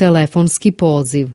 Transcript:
Telefonski poziv